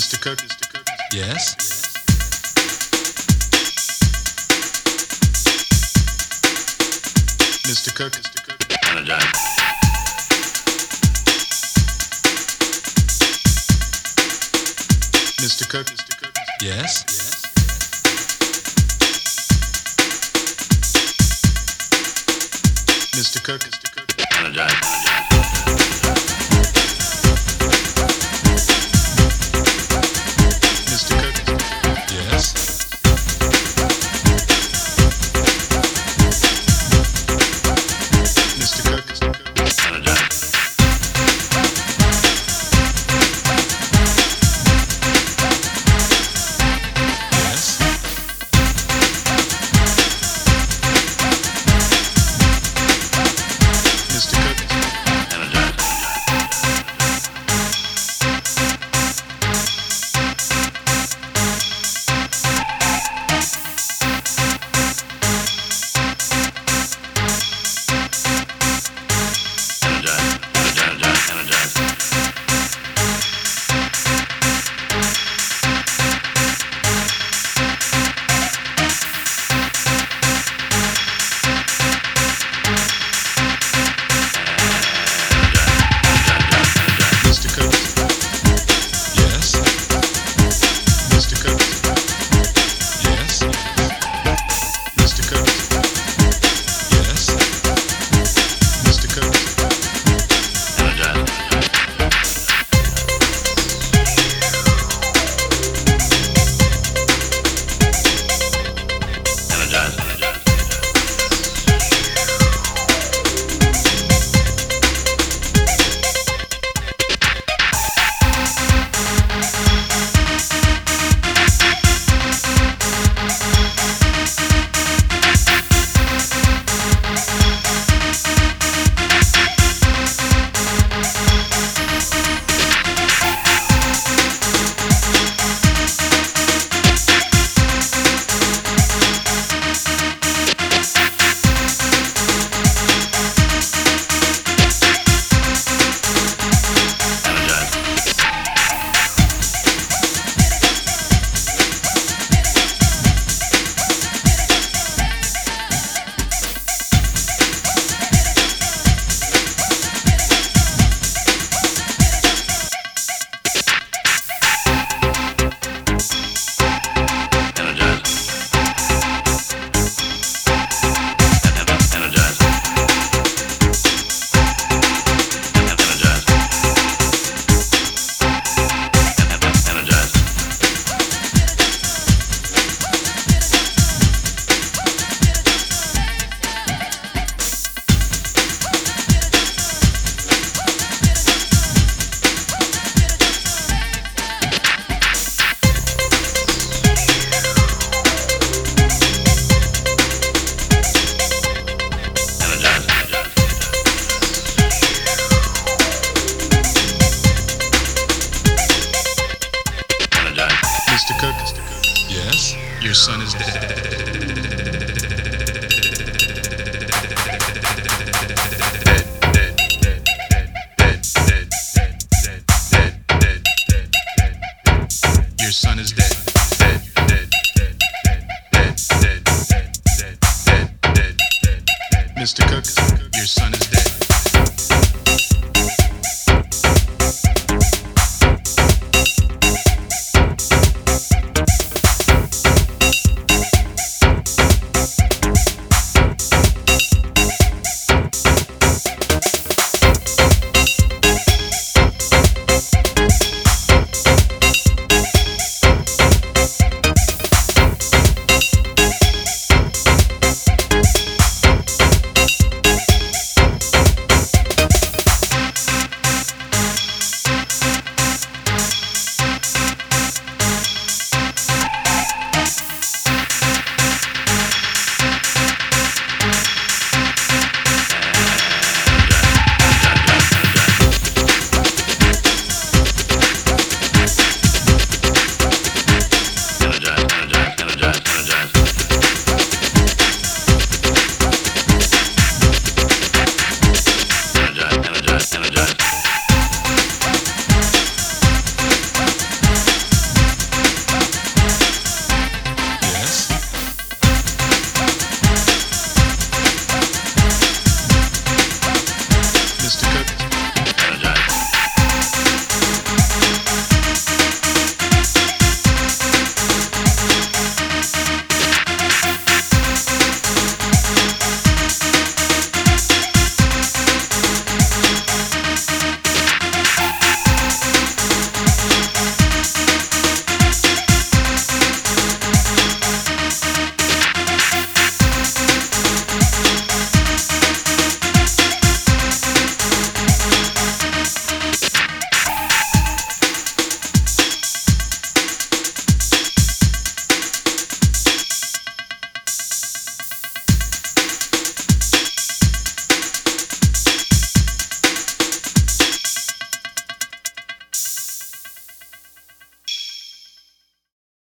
Mr. Cook. Yes? Mr. Cook. Energize. Mr. Cook. Yes? yes. Mr. Cook. Energize. Your son is dead. Dead. Mr. Cook, your son is